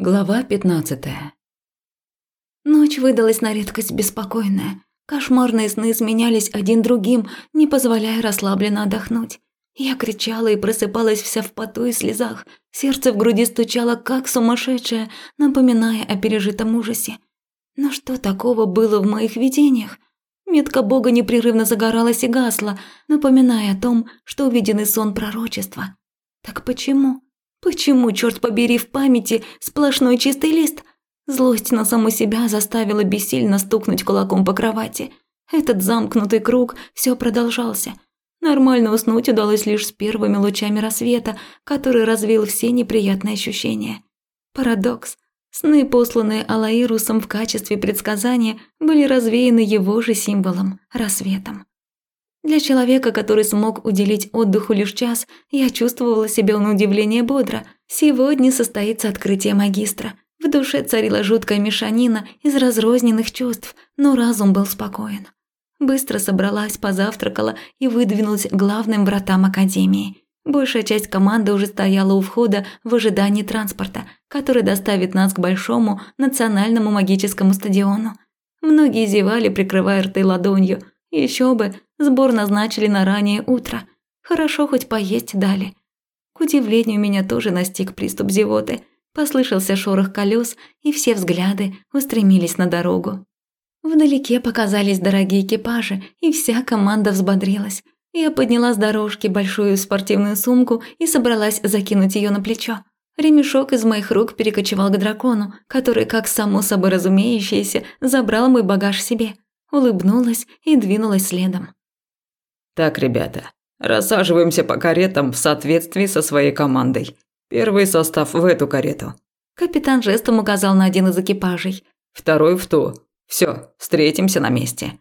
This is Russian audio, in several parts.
Глава 15. Ночь выдалась на редкость беспокойная. Кошмарные сны сменялись один другим, не позволяя расслабленно отдохнуть. Я кричала и просыпалась вся в поту и слезах. Сердце в груди стучало, как сумасшедшее, напоминая о пережитом ужасе. Но что такого было в моих видениях? Метка Бога непрерывно загоралась и гасла, напоминая о том, что увиденный сон пророчества. Так почему? Почему, черт побери, в памяти сплошной чистый лист? Злость на саму себя заставила бессильно стукнуть кулаком по кровати. Этот замкнутый круг все продолжался. Нормально уснуть удалось лишь с первыми лучами рассвета, который развил все неприятные ощущения. Парадокс. Сны, посланные Алаирусом в качестве предсказания, были развеяны его же символом – рассветом. Для человека, который смог уделить отдыху лишь час, я чувствовала себя на удивление бодро. Сегодня состоится открытие магистра. В душе царила жуткая мешанина из разрозненных чувств, но разум был спокоен. Быстро собралась, позавтракала и выдвинулась главным вратам академии. Большая часть команды уже стояла у входа в ожидании транспорта, который доставит нас к большому национальному магическому стадиону. Многие зевали, прикрывая рты ладонью. Еще бы, Сбор назначили на раннее утро. Хорошо хоть поесть дали. К удивлению, меня тоже настиг приступ зевоты. Послышался шорох колес, и все взгляды устремились на дорогу. Вдалеке показались дорогие экипажи, и вся команда взбодрилась. Я подняла с дорожки большую спортивную сумку и собралась закинуть ее на плечо. Ремешок из моих рук перекочевал к дракону, который, как само собой разумеющееся, забрал мой багаж себе. Улыбнулась и двинулась следом. Так, ребята, рассаживаемся по каретам в соответствии со своей командой. Первый состав в эту карету. Капитан жестом указал на один из экипажей. Второй в ту. Все, встретимся на месте.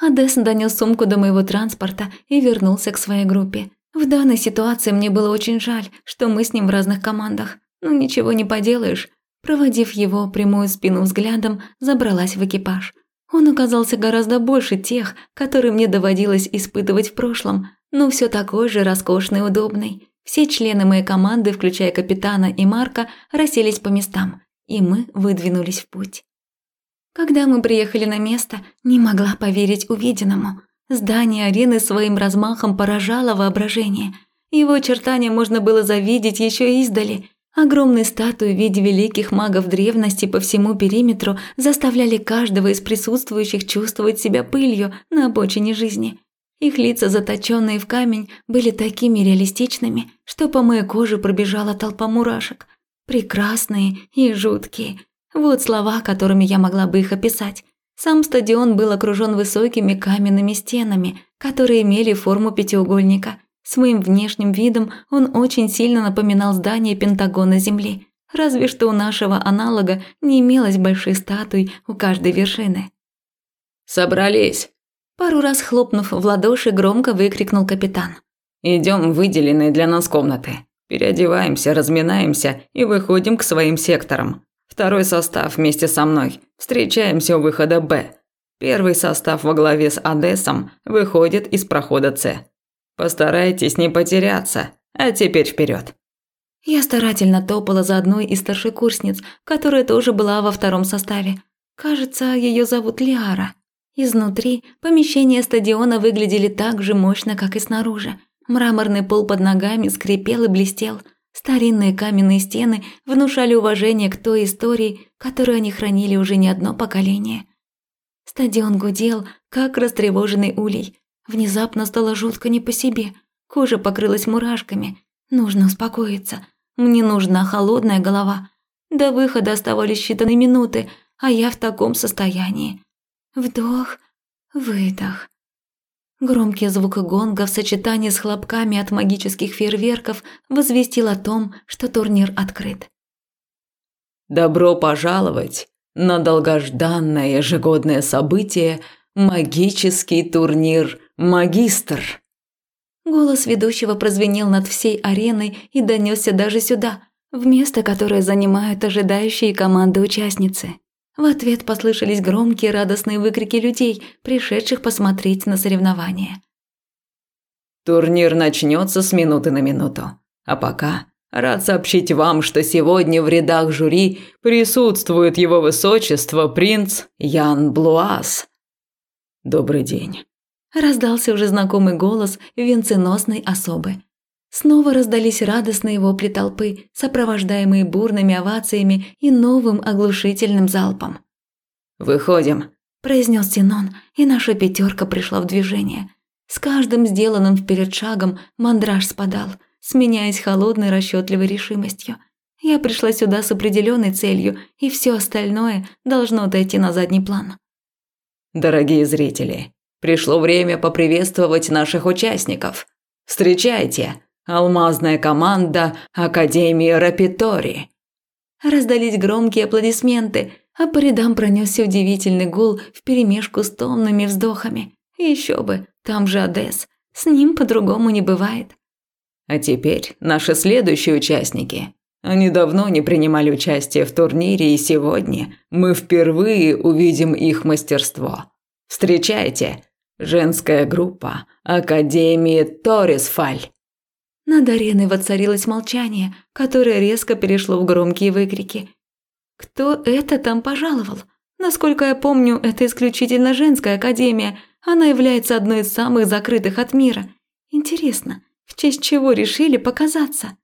Адес донес сумку до моего транспорта и вернулся к своей группе. В данной ситуации мне было очень жаль, что мы с ним в разных командах. Но ничего не поделаешь. Проводив его прямую спину взглядом, забралась в экипаж. Он оказался гораздо больше тех, которые мне доводилось испытывать в прошлом, но все такой же роскошный и удобный. Все члены моей команды, включая капитана и Марка, расселись по местам, и мы выдвинулись в путь. Когда мы приехали на место, не могла поверить увиденному. Здание арены своим размахом поражало воображение. Его очертания можно было завидеть еще издали – Огромные статуи в виде великих магов древности по всему периметру заставляли каждого из присутствующих чувствовать себя пылью на обочине жизни. Их лица, заточенные в камень, были такими реалистичными, что по моей коже пробежала толпа мурашек. Прекрасные и жуткие. Вот слова, которыми я могла бы их описать. Сам стадион был окружен высокими каменными стенами, которые имели форму пятиугольника – Своим внешним видом он очень сильно напоминал здание Пентагона Земли, разве что у нашего аналога не имелось больших статуй у каждой вершины. «Собрались!» Пару раз хлопнув в ладоши, громко выкрикнул капитан. «Идем в выделенные для нас комнаты. Переодеваемся, разминаемся и выходим к своим секторам. Второй состав вместе со мной. Встречаемся у выхода «Б». Первый состав во главе с Одессом выходит из прохода «С». Постарайтесь не потеряться. А теперь вперед. Я старательно топала за одной из старшекурсниц, которая тоже была во втором составе. Кажется, ее зовут Лиара. Изнутри помещения стадиона выглядели так же мощно, как и снаружи. Мраморный пол под ногами скрипел и блестел. Старинные каменные стены внушали уважение к той истории, которую они хранили уже не одно поколение. Стадион гудел, как растревоженный улей. Внезапно стало жутко не по себе. Кожа покрылась мурашками. Нужно успокоиться. Мне нужна холодная голова. До выхода оставались считанные минуты, а я в таком состоянии. Вдох, выдох. Громкий звук гонга в сочетании с хлопками от магических фейерверков возвестил о том, что турнир открыт. «Добро пожаловать на долгожданное ежегодное событие – магический турнир «Магистр». Голос ведущего прозвенел над всей ареной и донесся даже сюда, в место, которое занимают ожидающие команды участницы. В ответ послышались громкие радостные выкрики людей, пришедших посмотреть на соревнования. Турнир начнется с минуты на минуту. А пока Рад сообщить вам, что сегодня в рядах жюри присутствует его высочество принц Ян Блуас. Добрый день. Раздался уже знакомый голос венценосной особы. Снова раздались радостные вопли толпы, сопровождаемые бурными овациями и новым оглушительным залпом. «Выходим», – произнес Синон, и наша пятерка пришла в движение. С каждым сделанным вперед шагом мандраж спадал, сменяясь холодной расчетливой решимостью. Я пришла сюда с определенной целью, и все остальное должно отойти на задний план. Дорогие зрители, пришло время поприветствовать наших участников. Встречайте, алмазная команда Академии Рапитори. Раздались громкие аплодисменты, а по рядам пронесся удивительный гул вперемешку с томными вздохами. Еще бы, там же Одесс. С ним по-другому не бывает. А теперь наши следующие участники. Они давно не принимали участие в турнире, и сегодня мы впервые увидим их мастерство. Встречайте, женская группа Академии Торисфаль. Над ареной воцарилось молчание, которое резко перешло в громкие выкрики. Кто это там пожаловал? Насколько я помню, это исключительно женская академия – она является одной из самых закрытых от мира. Интересно, в честь чего решили показаться?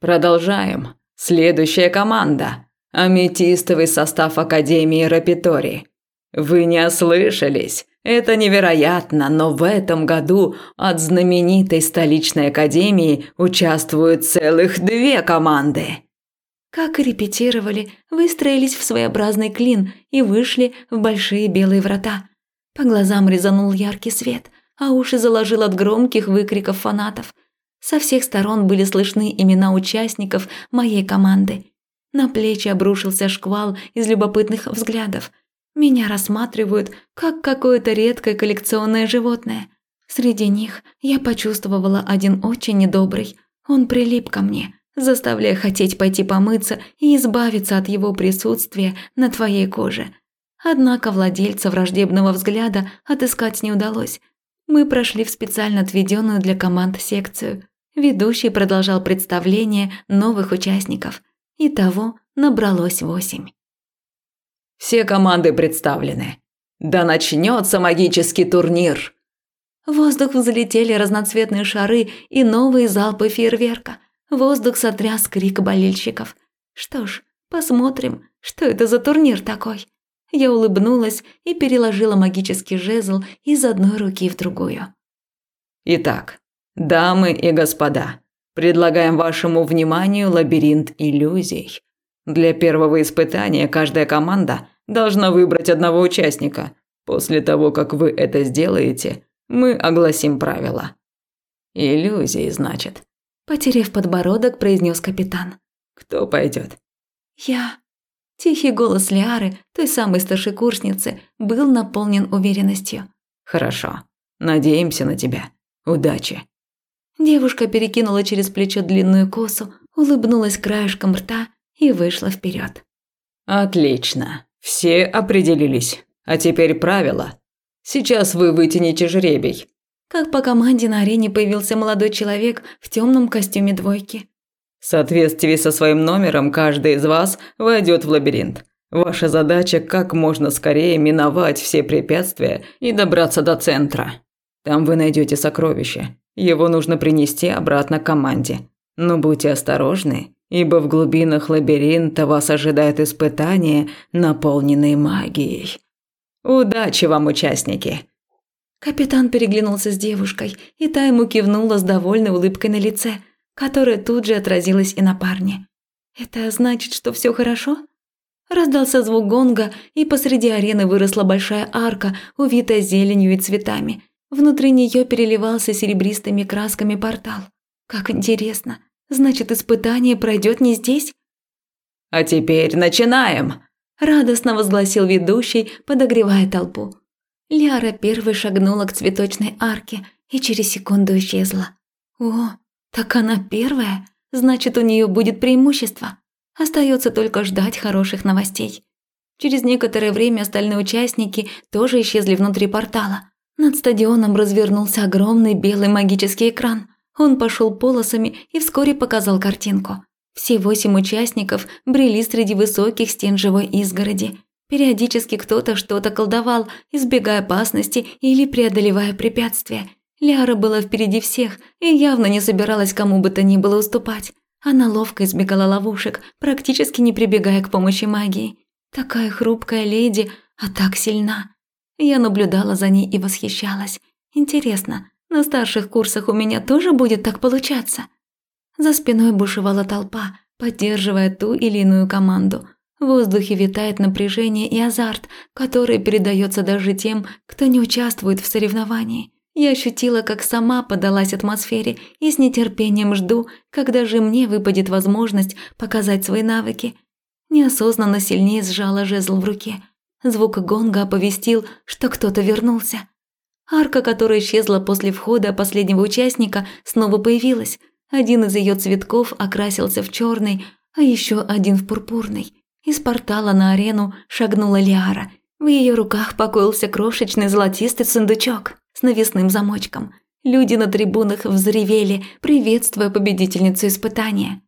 Продолжаем. Следующая команда. Аметистовый состав Академии Рапитори. Вы не ослышались. Это невероятно, но в этом году от знаменитой столичной академии участвуют целых две команды. Как и репетировали, выстроились в своеобразный клин и вышли в большие белые врата. По глазам резанул яркий свет, а уши заложил от громких выкриков фанатов. Со всех сторон были слышны имена участников моей команды. На плечи обрушился шквал из любопытных взглядов. Меня рассматривают как какое-то редкое коллекционное животное. Среди них я почувствовала один очень недобрый. Он прилип ко мне, заставляя хотеть пойти помыться и избавиться от его присутствия на твоей коже – Однако владельца враждебного взгляда отыскать не удалось. Мы прошли в специально отведенную для команд секцию. Ведущий продолжал представление новых участников. Итого набралось восемь. Все команды представлены. Да начнется магический турнир. В воздух взлетели разноцветные шары и новые залпы фейерверка. Воздух сотряс крик болельщиков. Что ж, посмотрим, что это за турнир такой. Я улыбнулась и переложила магический жезл из одной руки в другую. Итак, дамы и господа, предлагаем вашему вниманию лабиринт иллюзий. Для первого испытания каждая команда должна выбрать одного участника. После того, как вы это сделаете, мы огласим правила. Иллюзии, значит. Потерев подбородок, произнес капитан. Кто пойдет? Я. Тихий голос Лиары, той самой старшекурсницы, был наполнен уверенностью. «Хорошо. Надеемся на тебя. Удачи». Девушка перекинула через плечо длинную косу, улыбнулась краешком рта и вышла вперед. «Отлично. Все определились. А теперь правила. Сейчас вы вытянете жребий». Как по команде на арене появился молодой человек в темном костюме двойки. В соответствии со своим номером каждый из вас войдет в лабиринт. Ваша задача как можно скорее миновать все препятствия и добраться до центра. Там вы найдете сокровище. Его нужно принести обратно команде. Но будьте осторожны, ибо в глубинах лабиринта вас ожидает испытание, наполненное магией. Удачи вам, участники! Капитан переглянулся с девушкой, и та ему кивнула с довольной улыбкой на лице – которая тут же отразилась и на парне. «Это значит, что все хорошо?» Раздался звук гонга, и посреди арены выросла большая арка, увитая зеленью и цветами. Внутри нее переливался серебристыми красками портал. Как интересно. Значит, испытание пройдет не здесь? А теперь начинаем, радостно возгласил ведущий, подогревая толпу. Ляра первой шагнула к цветочной арке и через секунду исчезла. О, так она первая, значит, у нее будет преимущество. Остается только ждать хороших новостей. Через некоторое время остальные участники тоже исчезли внутри портала. Над стадионом развернулся огромный белый магический экран. Он пошел полосами и вскоре показал картинку. Все восемь участников брели среди высоких стен живой изгороди. Периодически кто-то что-то колдовал, избегая опасности или преодолевая препятствия. Ляра была впереди всех и явно не собиралась кому бы то ни было уступать. Она ловко избегала ловушек, практически не прибегая к помощи магии. Такая хрупкая леди, а так сильна. Я наблюдала за ней и восхищалась. Интересно, на старших курсах у меня тоже будет так получаться? За спиной бушевала толпа, поддерживая ту или иную команду. В воздухе витает напряжение и азарт, который передается даже тем, кто не участвует в соревновании. Я ощутила, как сама подалась атмосфере и с нетерпением жду, когда же мне выпадет возможность показать свои навыки. Неосознанно сильнее сжала жезл в руке. Звук гонга оповестил, что кто-то вернулся. Арка, которая исчезла после входа последнего участника, снова появилась. Один из ее цветков окрасился в черный, а еще один в пурпурный. Из портала на арену шагнула Лиара. В ее руках покоился крошечный золотистый сундучок с навесным замочком. Люди на трибунах взревели, приветствуя победительницу испытания.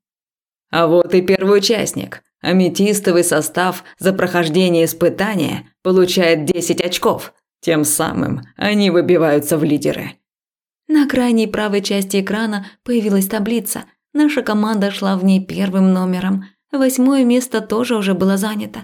«А вот и первый участник. Аметистовый состав за прохождение испытания получает 10 очков. Тем самым они выбиваются в лидеры». На крайней правой части экрана появилась таблица. Наша команда шла в ней первым номером. Восьмое место тоже уже было занято.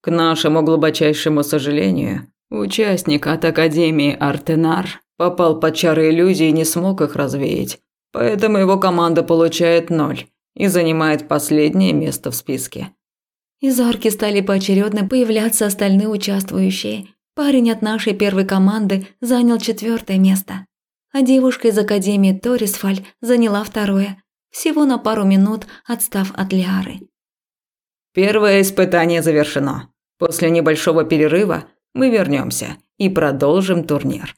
К нашему глубочайшему сожалению, участник от Академии Артенар попал под чары иллюзии и не смог их развеять. Поэтому его команда получает ноль и занимает последнее место в списке. Из арки стали поочередно появляться остальные участвующие. Парень от нашей первой команды занял четвертое место, а девушка из Академии Торисфаль заняла второе, всего на пару минут отстав от Лиары. Первое испытание завершено. После небольшого перерыва мы вернемся и продолжим турнир.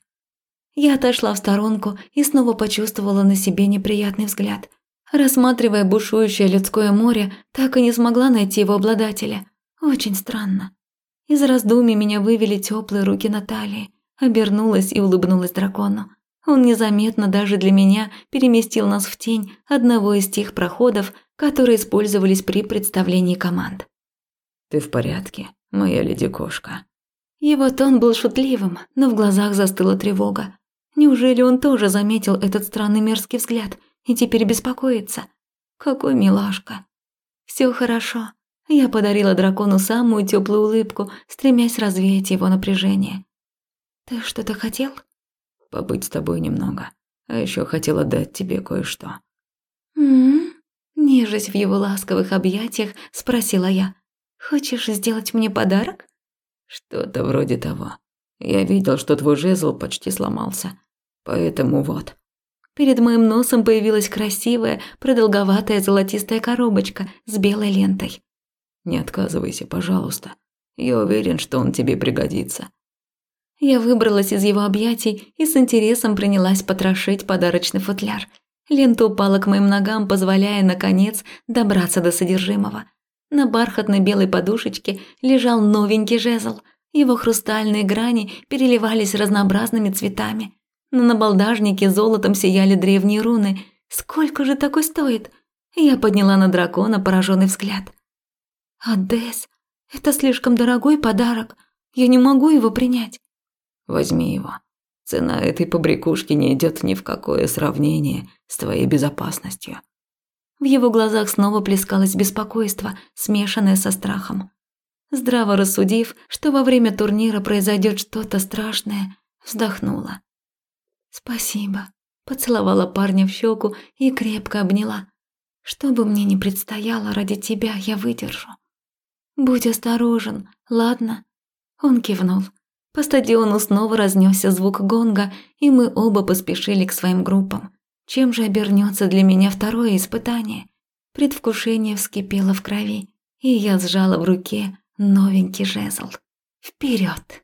Я отошла в сторонку и снова почувствовала на себе неприятный взгляд. Рассматривая бушующее людское море, так и не смогла найти его обладателя. Очень странно. Из раздумий меня вывели теплые руки Натальи. Обернулась и улыбнулась дракону. Он незаметно даже для меня переместил нас в тень одного из тех проходов, которые использовались при представлении команд. «Ты в порядке, моя леди-кошка?» Его тон был шутливым, но в глазах застыла тревога. Неужели он тоже заметил этот странный мерзкий взгляд и теперь беспокоится? Какой милашка. Все хорошо. Я подарила дракону самую теплую улыбку, стремясь развеять его напряжение. Ты что-то хотел? Побыть с тобой немного. А еще хотела дать тебе кое-что. М-м. Нежась в его ласковых объятиях, спросила я: "Хочешь сделать мне подарок?" Что-то вроде того. Я видел, что твой жезл почти сломался. Поэтому вот. Перед моим носом появилась красивая, продолговатая золотистая коробочка с белой лентой. Не отказывайся, пожалуйста. Я уверен, что он тебе пригодится. Я выбралась из его объятий и с интересом принялась потрошить подарочный футляр. Лента упала к моим ногам, позволяя, наконец, добраться до содержимого. На бархатной белой подушечке лежал новенький жезл. Его хрустальные грани переливались разнообразными цветами. На набалдажнике золотом сияли древние руны. Сколько же такой стоит? Я подняла на дракона пораженный взгляд. «Адес, это слишком дорогой подарок. Я не могу его принять». «Возьми его. Цена этой побрякушки не идет ни в какое сравнение с твоей безопасностью». В его глазах снова плескалось беспокойство, смешанное со страхом. Здраво рассудив, что во время турнира произойдет что-то страшное, вздохнула. «Спасибо», – поцеловала парня в щеку и крепко обняла. «Что бы мне ни предстояло, ради тебя я выдержу». «Будь осторожен, ладно?» Он кивнул. По стадиону снова разнесся звук гонга, и мы оба поспешили к своим группам. Чем же обернется для меня второе испытание? Предвкушение вскипело в крови, и я сжала в руке новенький жезл. Вперед!